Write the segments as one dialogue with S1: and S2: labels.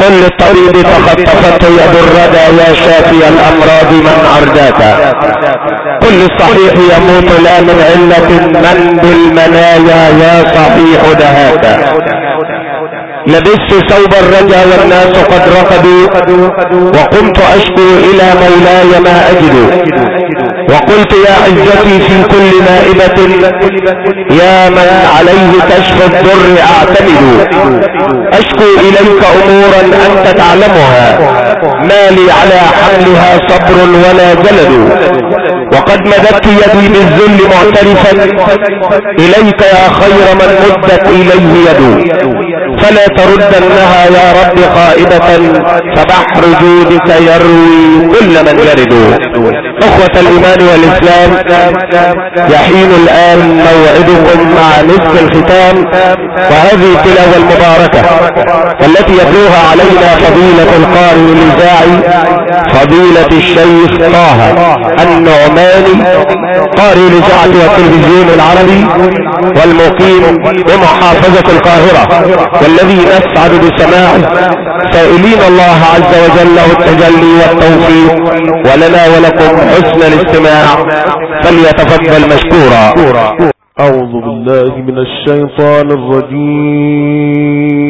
S1: قل للطبيب تخطفته يد الردى يا شافي الأمراض من أرداك. قل للصحيح يموت لا من علة من بالمنايا يا صحيح دهاك. لبست ثوب الرجا والناس قد رقدوا. وقمت أشكو إلى مولاي ما أجد. وقلت يا عزتي في كل نائبة يا من عليه كشف الضر أعتمد. أشكو إليك أمورا أنت تعلمها. ما لي على حملها صبر ولا جلد. وقد مددت يدي بالذل معترفا. إليك يا خير من مدت إليه يد. فلا تردنها يا رب خائبة فبحر جودك يروي كل من يرد. إخوة الإيمان والإسلام يحين الآن موعدكم مع نصف الختام وهذه التلاوة المباركة والتي يتلوها علينا فضيلة القارئ الإذاعي فضيلة الشيخ طه النعماني قارئ الاذاعة والتلفزيون العربي والمقيم بمحافظة القاهرة والذي نسعد بسماعه سائلين الله عز وجل التجلي والتوفيق ولنا ولكم حسن الاستماع فليتفضل مشكورا.
S2: أعوذ بالله من الشيطان الرجيم.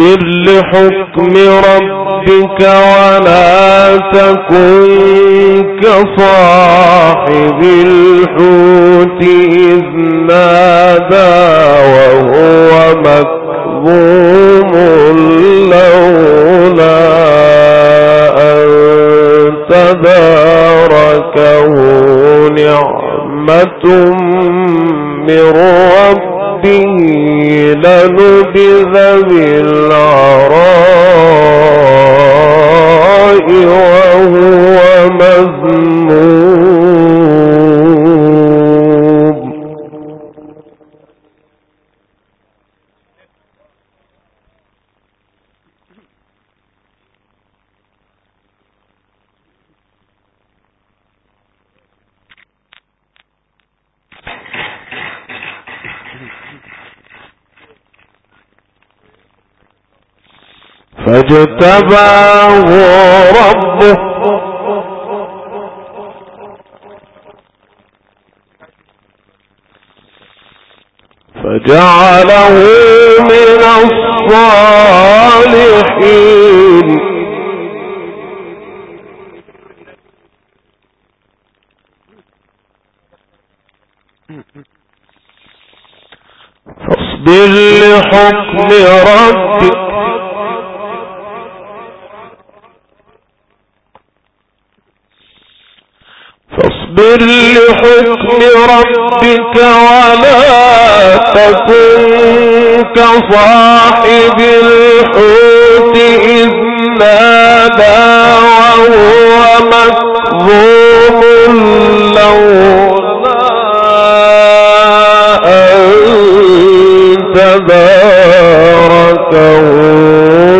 S2: فاصبر لحكم ربك ولا تكن كصاحب الحوت إذ نادى وهو مكظوم لولا أن تداركه نعمة من ربه لنبذ بالعراء فاجتباه ربه. فجعله من الصالحين. فاصبر لحكم ربك. فاصبر لحكم ربك ولا تكن كصاحب الحوت إذ نادى وهو مكظوم لولا أن تداركه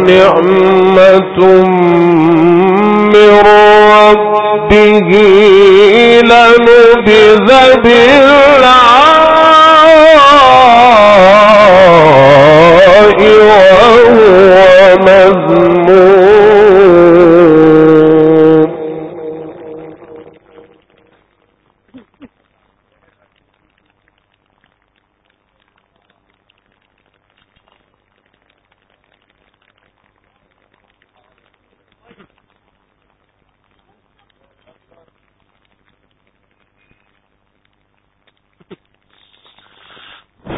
S2: نعمة من ربه. لنبذ بالعراء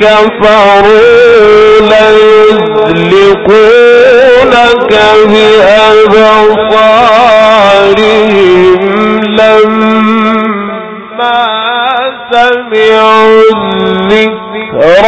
S2: كفروا ليزلقونك بأبصارهم لما سمعوا الذكر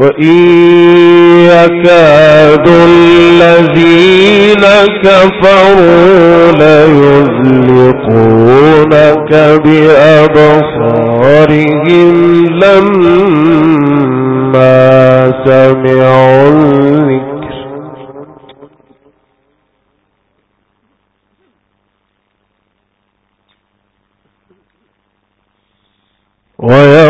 S2: وإن يكاد الذين كفروا ليزلقونك بأبصارهم لما سمعوا الذكر. ويقولون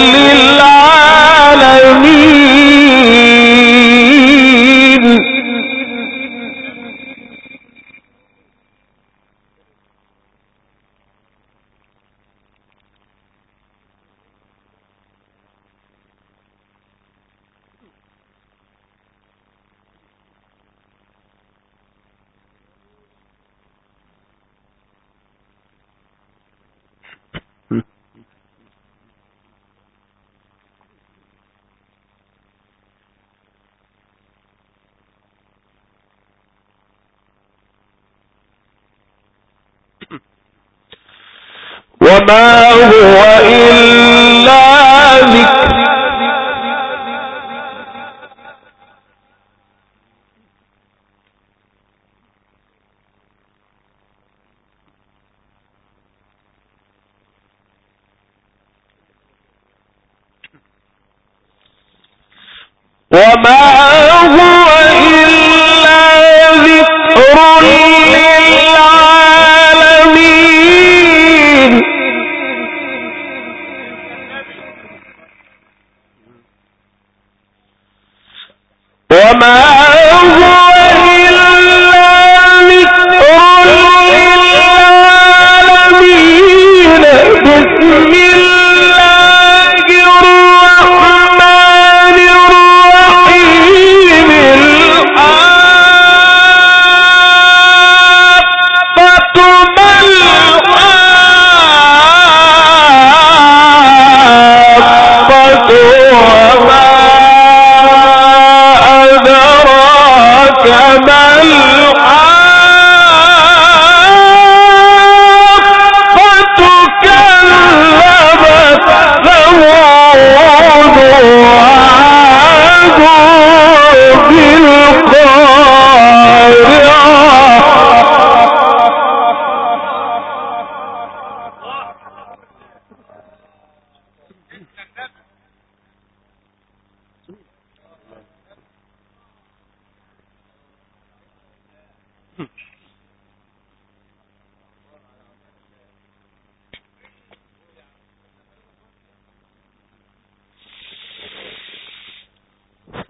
S2: وما هو إلا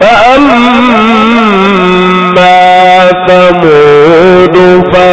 S2: فأما ثمود فأما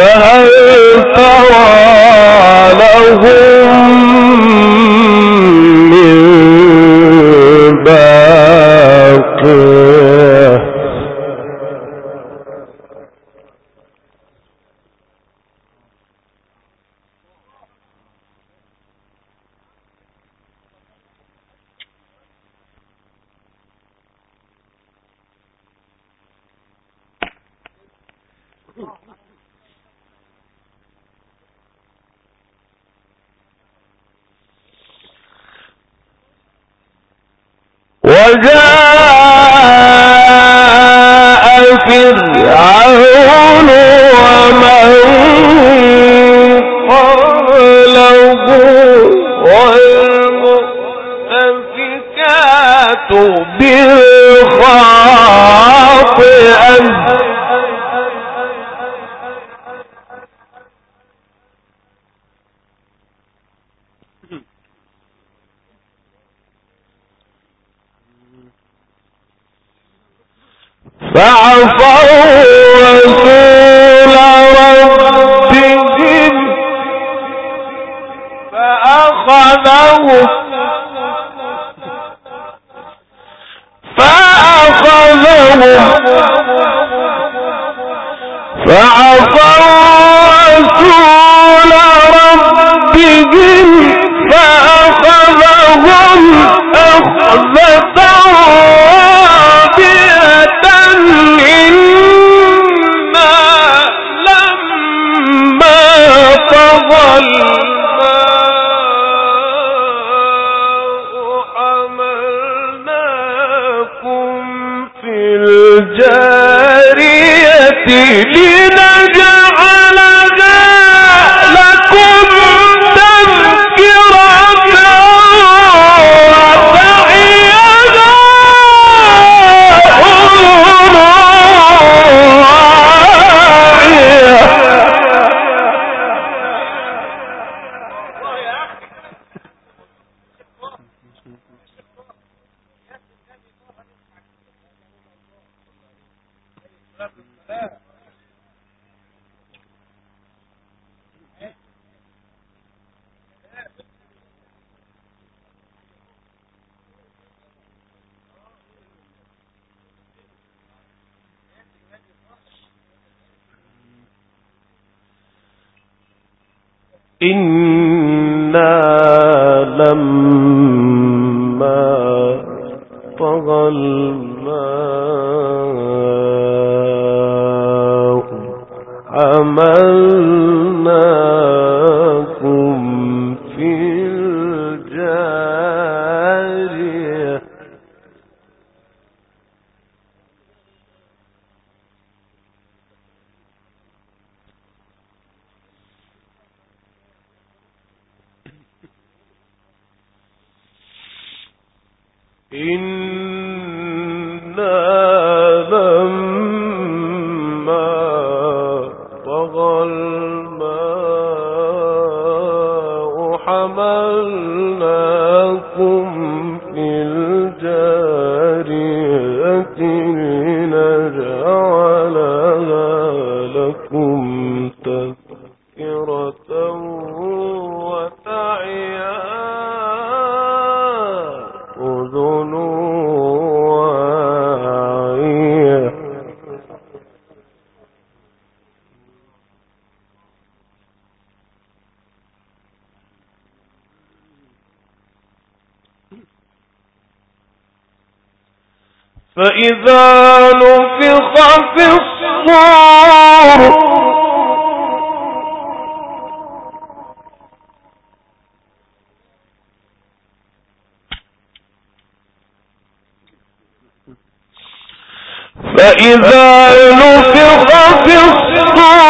S2: فهل ترى وجاء إنا لما إن فإذا نفخ في الصور. فإذا نفخ في الصور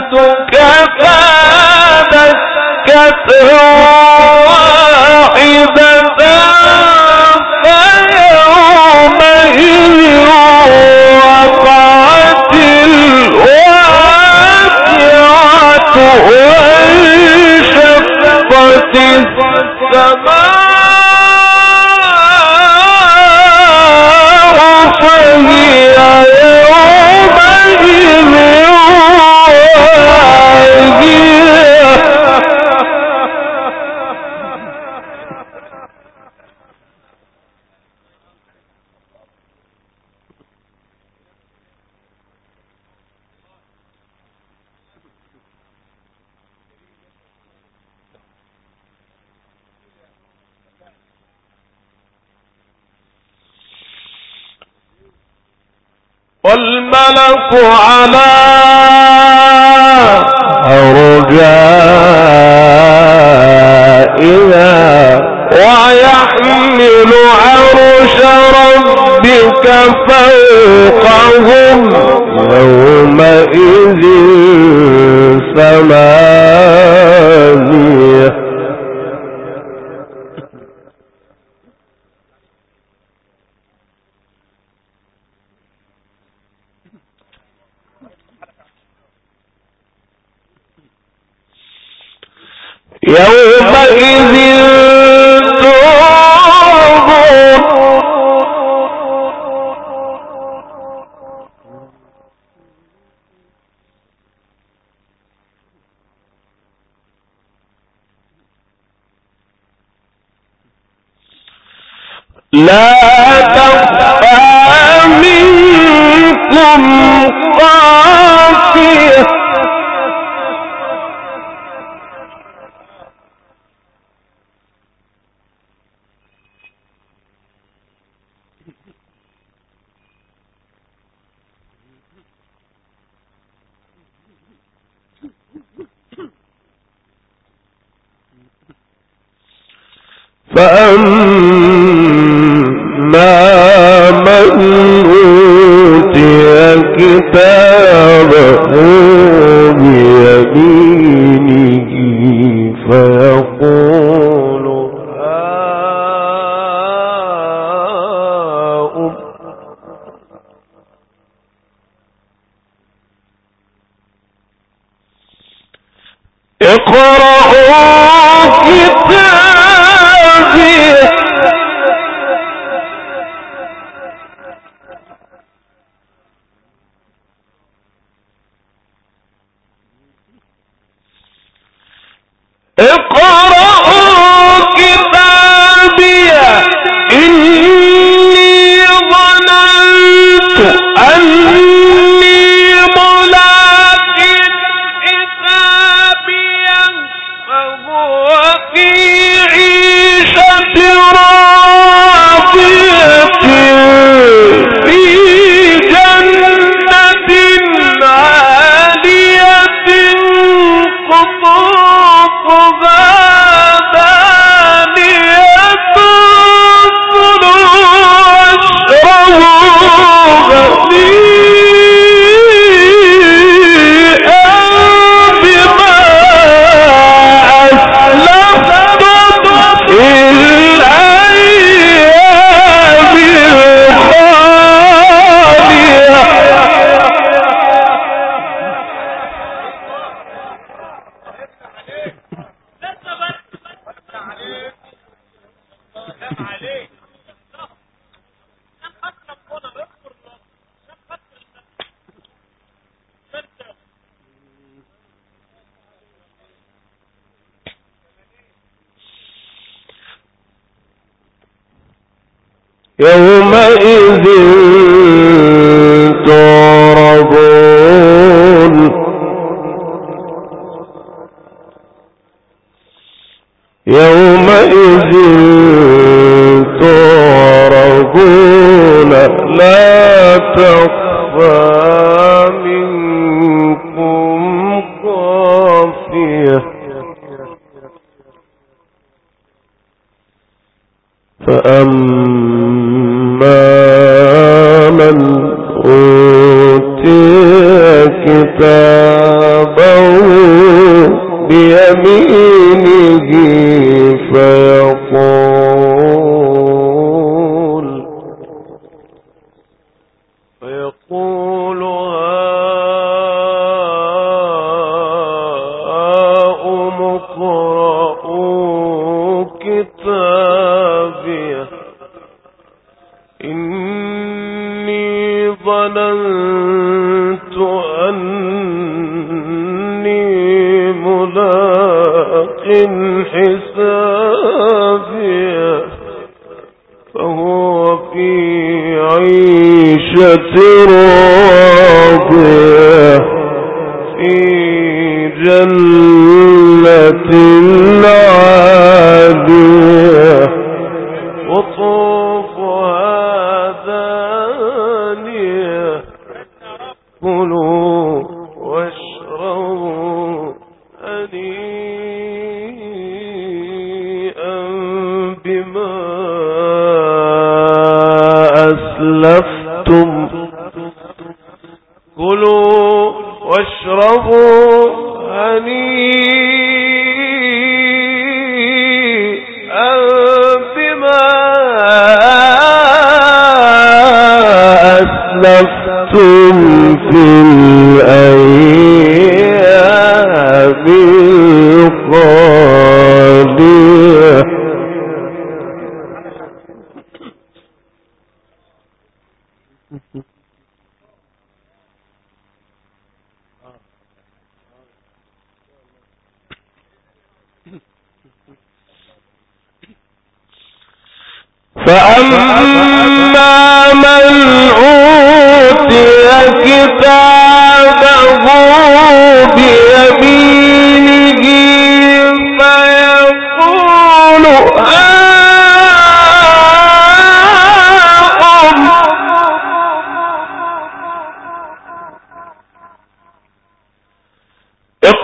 S2: دكة واحدة فيومئذ وقعت والملك على أرجائها ويحمل عرش ربك فوقهم يومئذ ثمانية لا تخفى يومئذ تعرضون يومئذ إني ظننت أني ملاق حسابي فهو في عيشة راضية في جنة عادية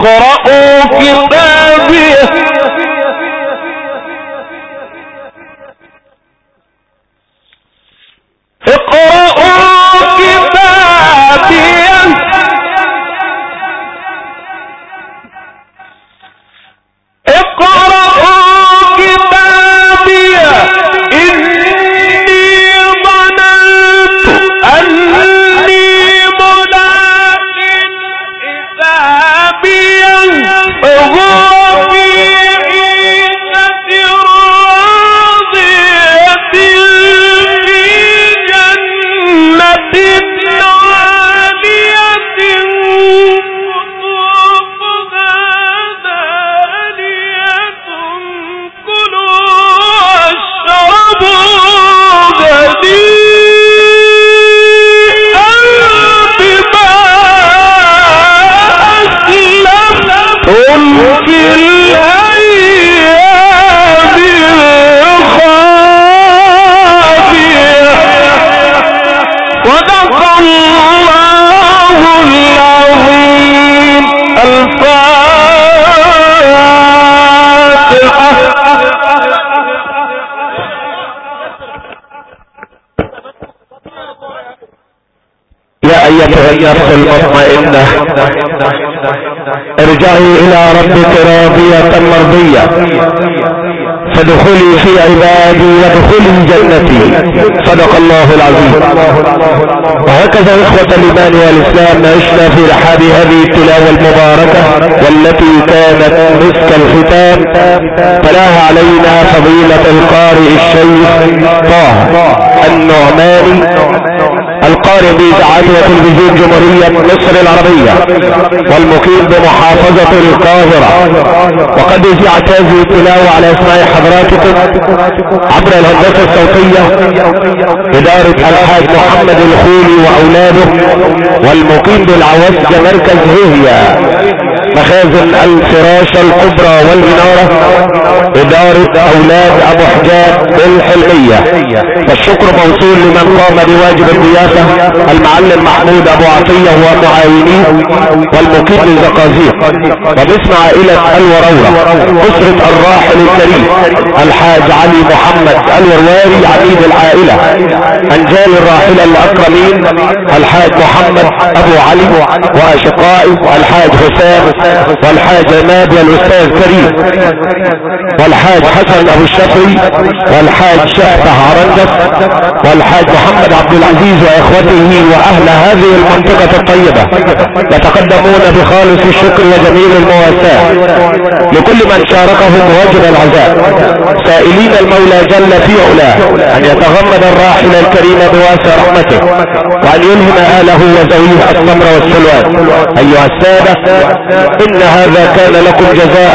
S2: اقرأوا كتاب ذلك راضية
S1: مرضية. فادخلي في عبادي وادخلي جنتي. صدق الله العظيم. وهكذا إخوة الإيمان والإسلام عشنا في رحاب هذه التلاوة المباركة والتي كانت مسك الختام. تلاها علينا فضيلة القارئ الشيخ طه النعماني. القارئ بإذاعات وتلفزيون جمهورية مصر العربية والمقيم بمحافظة القاهرة. وقد اذيعت هذه التلاوة على اسماء حضراتكم عبر الهندسة الصوتية إدارة الحاج محمد الخولي وأولاده والمقيم بالعوسجة مركز هيهيا مخازن الفراشة الكبرى والمنارة إدارة أولاد أبو حجاب بالحلمية والشكر موصول لمن قام بواجب الضيافة المعلم محمود أبو عطية ومعاونيه والمقيم للزقازيق وباسم عائلة الورورة أسرة الراحل الكريم الحاج علي محمد الورواري عميد العائلة أنجال الراحلة الأكرمين الحاج محمد أبو علي وأشقائي الحاج حسام والحاج عماد والاستاذ كريم والحاج حسن أبو الشفري والحاج شحته عرندس والحاج محمد عبد العزيز وإخوته وأهل هذه المنطقة الطيبة يتقدمون بخالص الشكر وجميل المواساة. لكل من شاركهم واجب العزاء. سائلين المولى جل في علاه أن يتغمد الراحل الكريم بواسع رحمته وأن يلهم أهله وزويه الصبر والسلوان. أيها السادة إن هذا كان لكم جزاء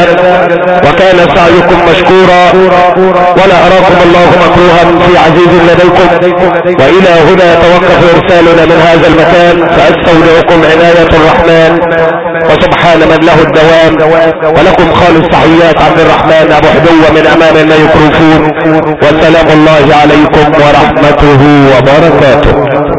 S1: وكان سعيكم مشكورا. ولا أراكم الله مكروها في عزيز لديكم. وإلى هنا يتوقف إرسالنا من هذا المكان. فأستودعكم عناية الرحمن. وسبحان من له الدوام. ولكم خالص تحيات عبد الرحمن أبو حدوة من امام الميكروفون وسلام الله عليكم ورحمته وبركاته.